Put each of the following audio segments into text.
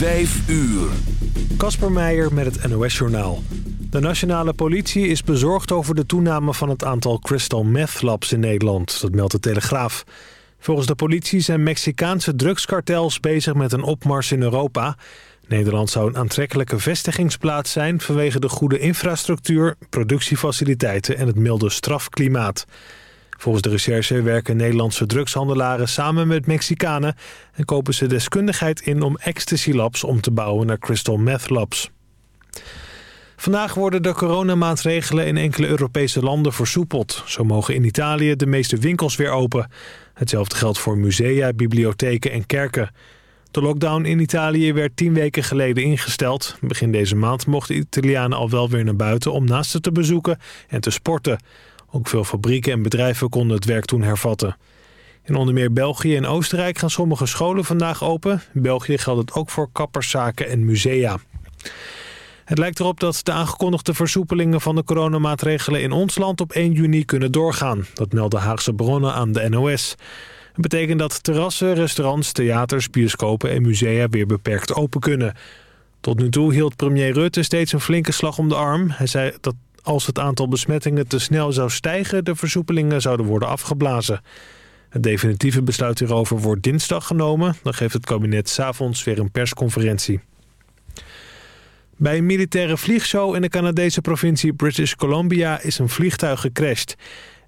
Vijf uur. Kasper Meijer met het NOS-journaal. De nationale politie is bezorgd over de toename van het aantal crystal meth labs in Nederland. Dat meldt de Telegraaf. Volgens de politie zijn Mexicaanse drugskartels bezig met een opmars in Europa. Nederland zou een aantrekkelijke vestigingsplaats zijn... vanwege de goede infrastructuur, productiefaciliteiten en het milde strafklimaat. Volgens de recherche werken Nederlandse drugshandelaren samen met Mexicanen... en kopen ze deskundigheid in om ecstasy-labs om te bouwen naar crystal meth labs. Vandaag worden de coronamaatregelen in enkele Europese landen versoepeld. Zo mogen in Italië de meeste winkels weer open. Hetzelfde geldt voor musea, bibliotheken en kerken. De lockdown in Italië werd tien weken geleden ingesteld. Begin deze maand mochten Italianen al wel weer naar buiten om naasten te bezoeken en te sporten. Ook veel fabrieken en bedrijven konden het werk toen hervatten. In onder meer België en Oostenrijk gaan sommige scholen vandaag open. In België geldt het ook voor kapperszaken en musea. Het lijkt erop dat de aangekondigde versoepelingen van de coronamaatregelen in ons land op 1 juni kunnen doorgaan. Dat melden Haagse bronnen aan de NOS. Het betekent dat terrassen, restaurants, theaters, bioscopen en musea weer beperkt open kunnen. Tot nu toe hield premier Rutte steeds een flinke slag om de arm. Hij zei dat als het aantal besmettingen te snel zou stijgen... de versoepelingen zouden worden afgeblazen. Het definitieve besluit hierover wordt dinsdag genomen. Dan geeft het kabinet s'avonds weer een persconferentie. Bij een militaire vliegshow in de Canadese provincie British Columbia is een vliegtuig gecrashed.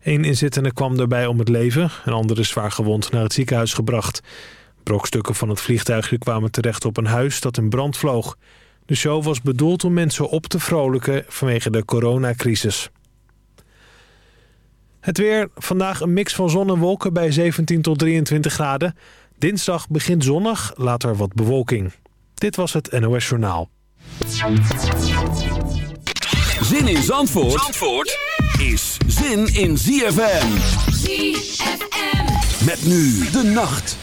Eén inzittende kwam daarbij om het leven, een andere zwaar gewond naar het ziekenhuis gebracht. Brokstukken van het vliegtuigje kwamen terecht op een huis dat in brand vloog. De show was bedoeld om mensen op te vrolijken vanwege de coronacrisis. Het weer. Vandaag een mix van zon en wolken bij 17 tot 23 graden. Dinsdag begint zonnig, later wat bewolking. Dit was het NOS Journaal. Zin in Zandvoort, Zandvoort is zin in ZFM. ZFM. Met nu de nacht.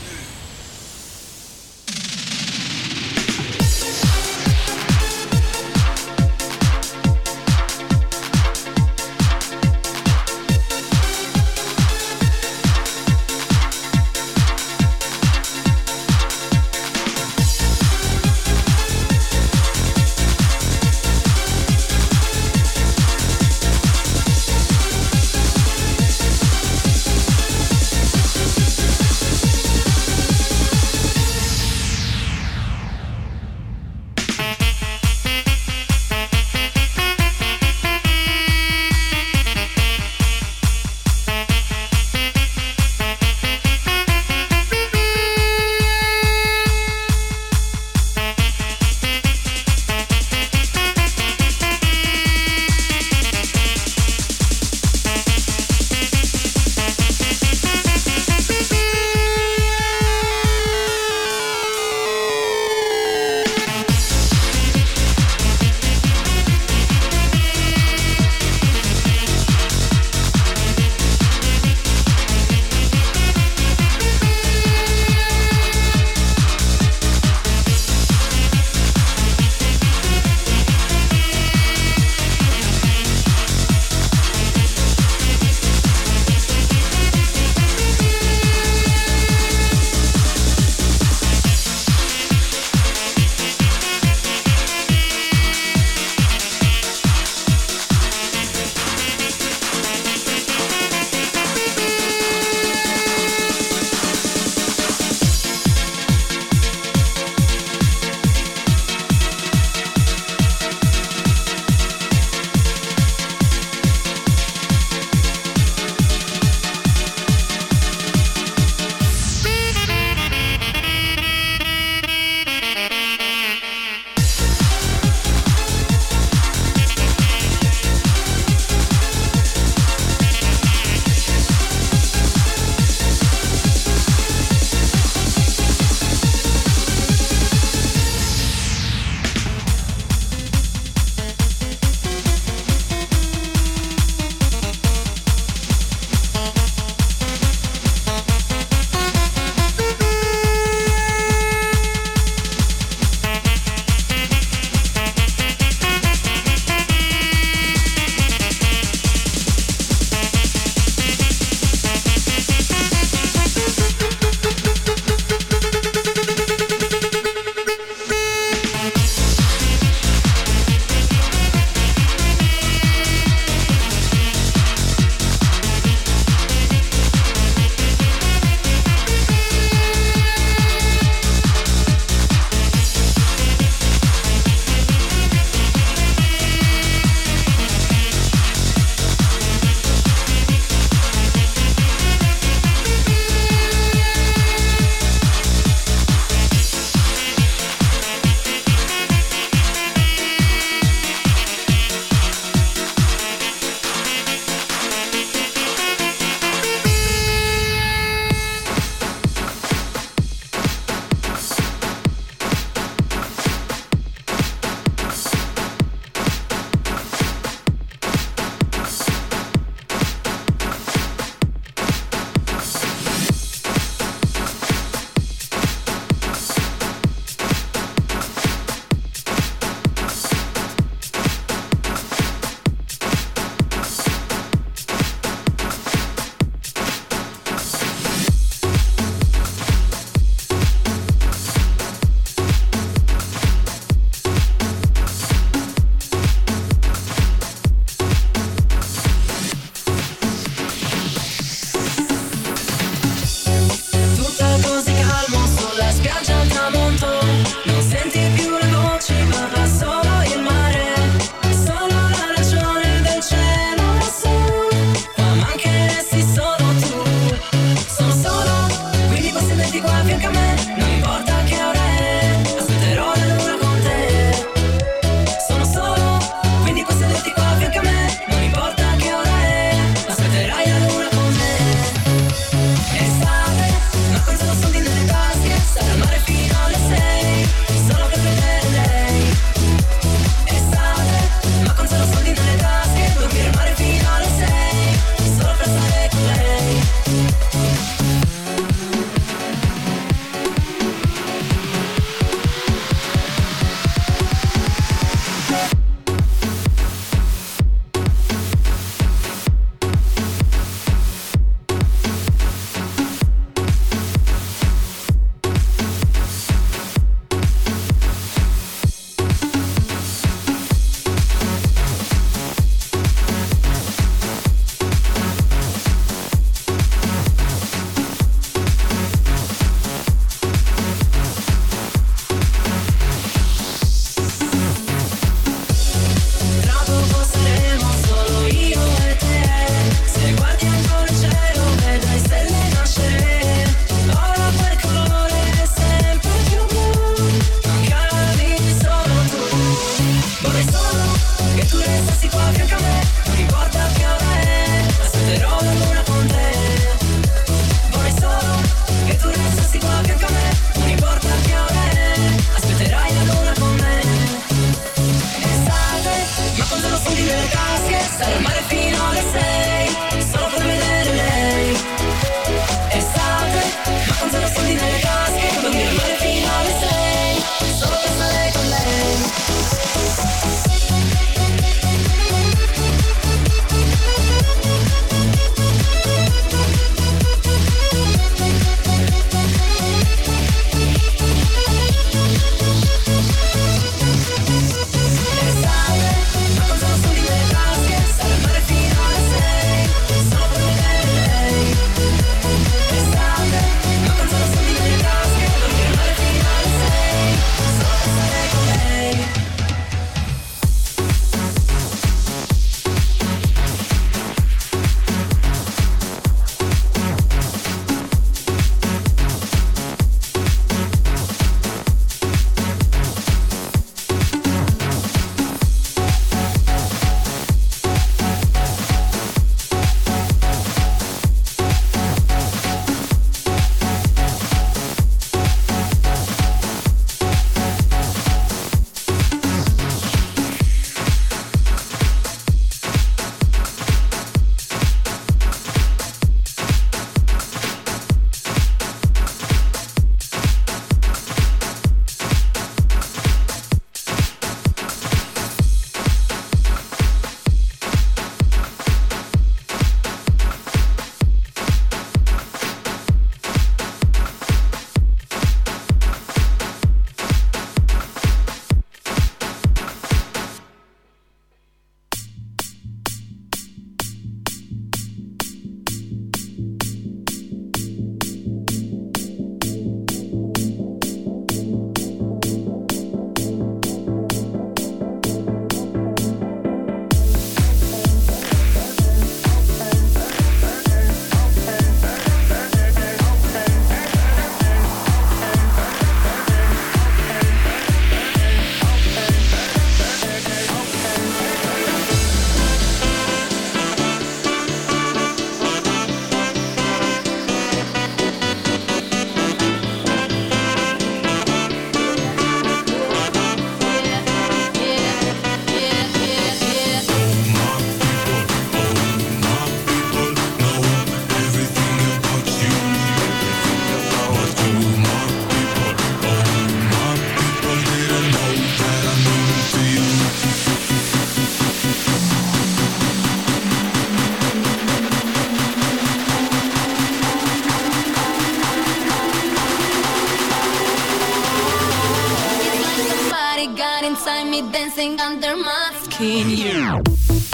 Inside me dancing under my skin. Yeah.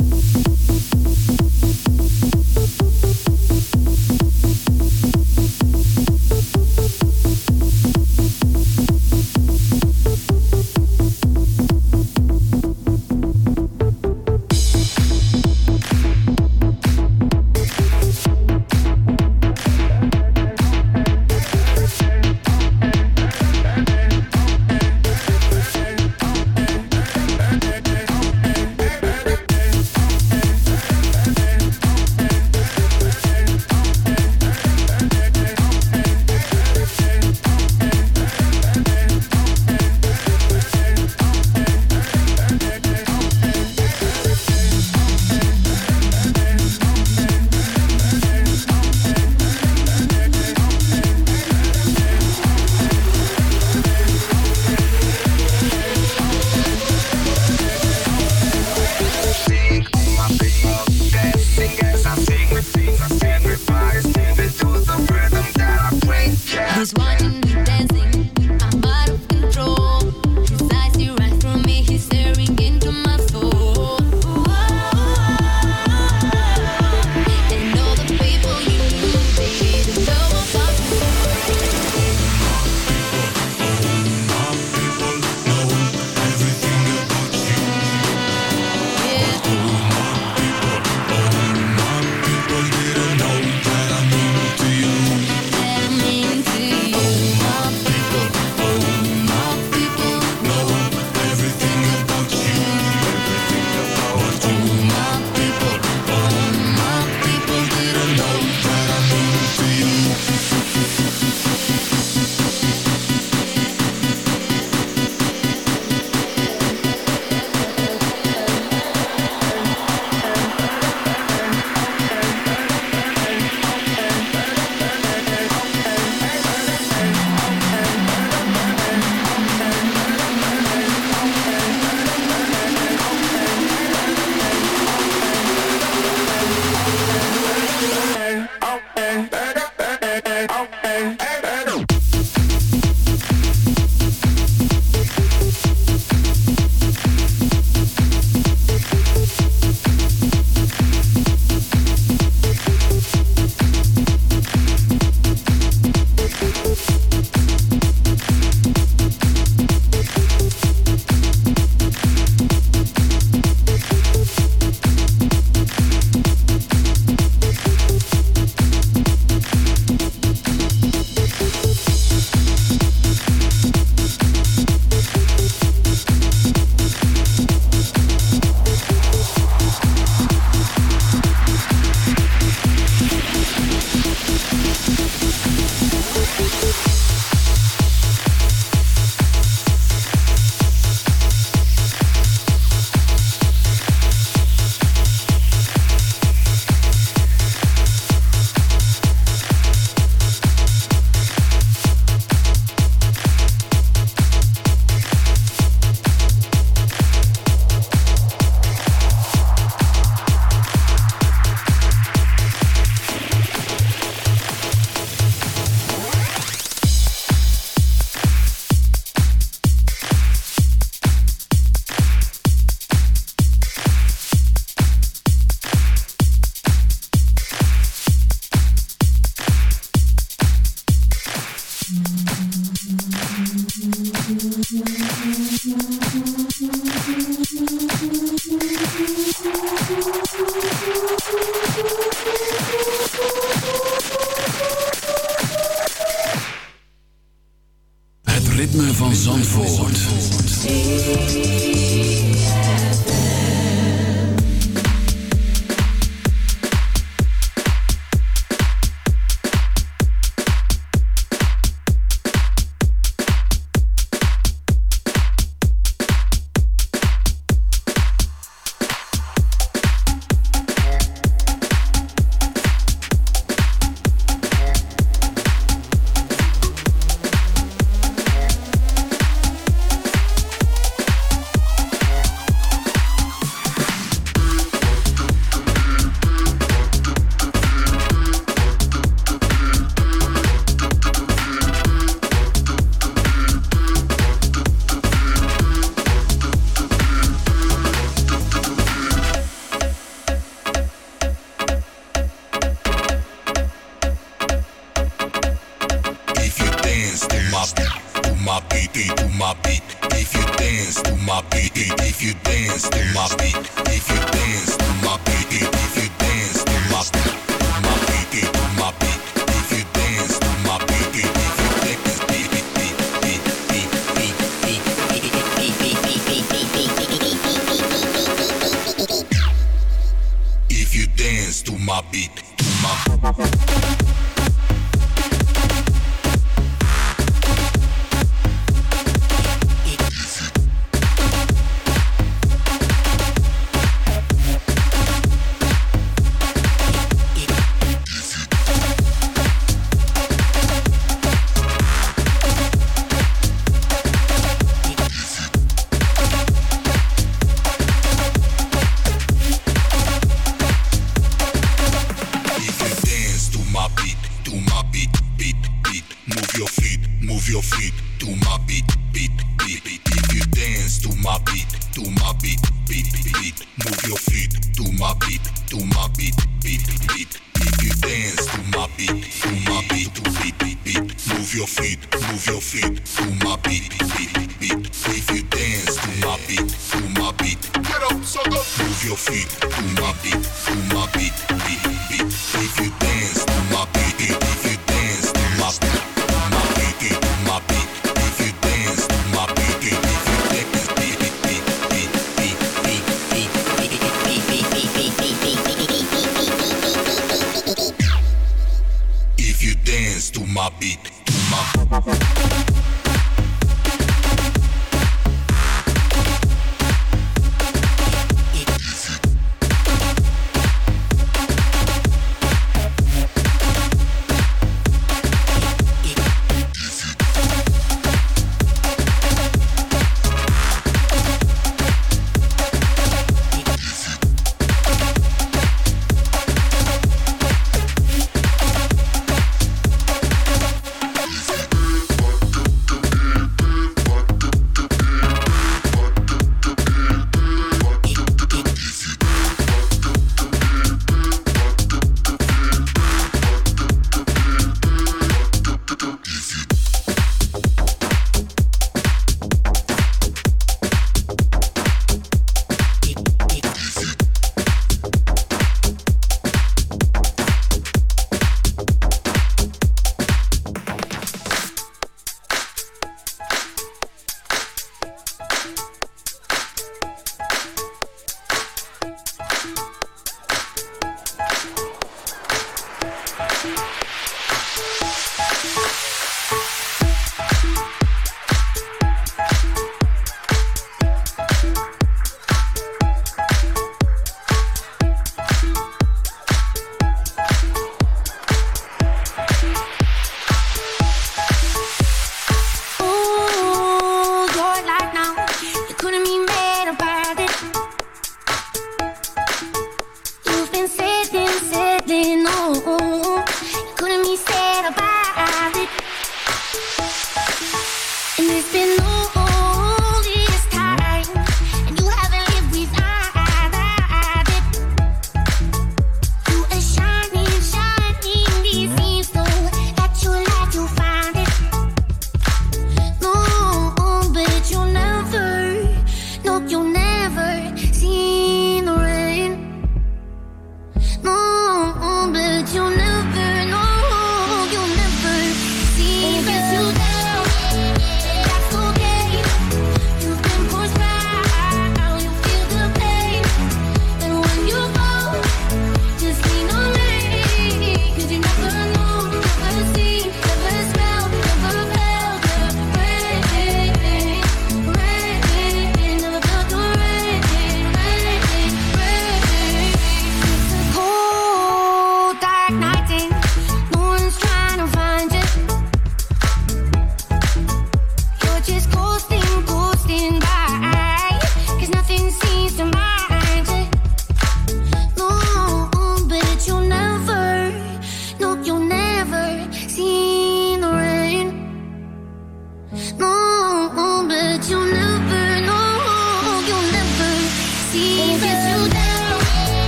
Mama.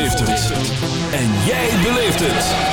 het. En jij beleeft het.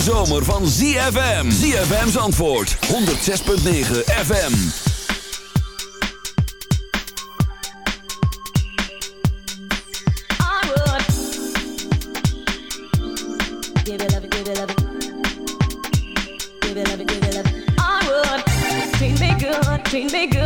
hete zomer van ZFM. ZFM's antwoord 106.9 FM. I would give it love, give it love, give it love, give it love. I would treat me good, treat me good.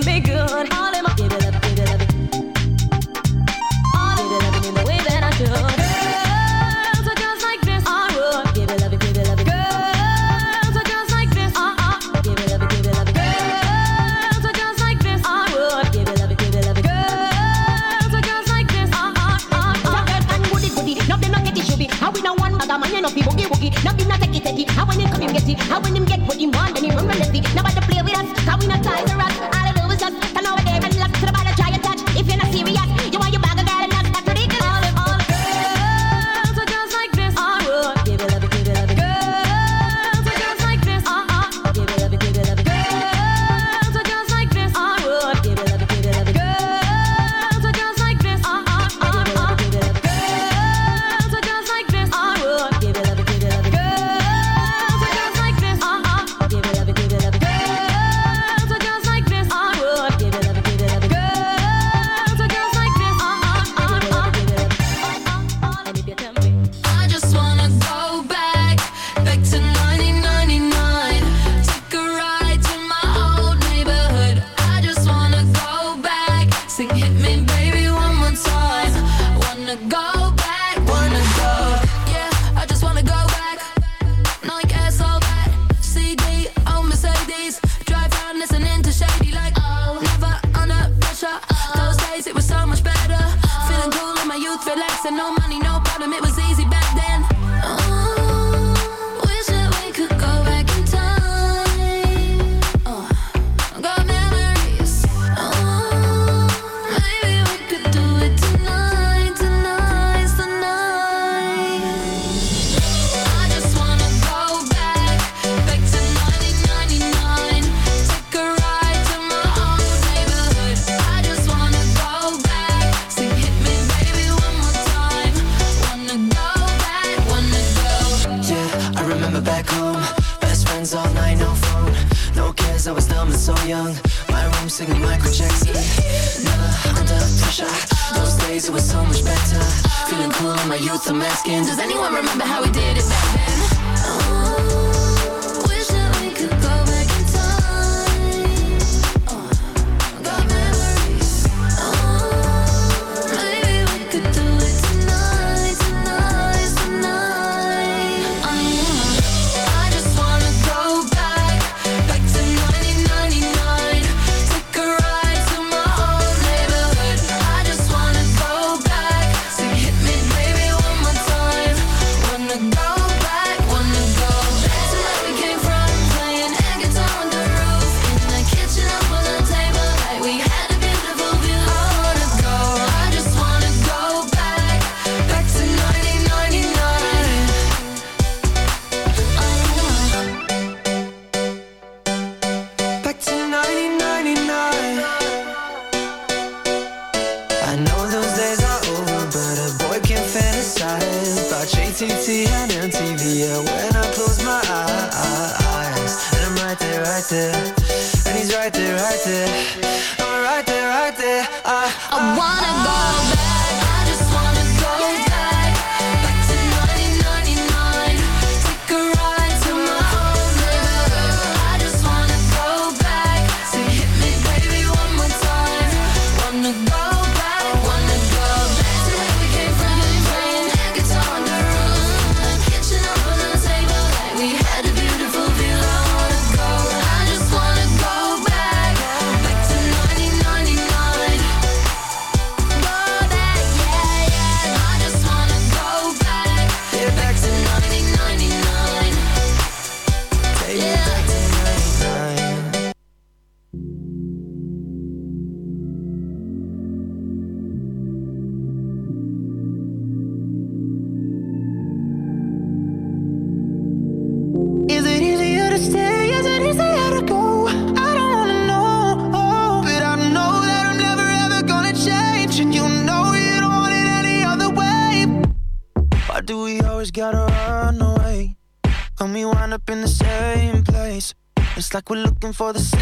treat me good. for the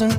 thousand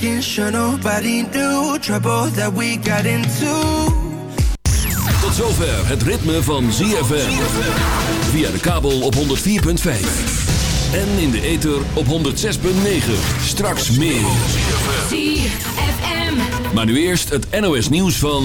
Making sure nobody knew trouble that we got into. Tot zover het ritme van ZFM. Via de kabel op 104.5. En in de ether op 106.9. Straks meer. ZFM. Maar nu eerst het NOS nieuws van...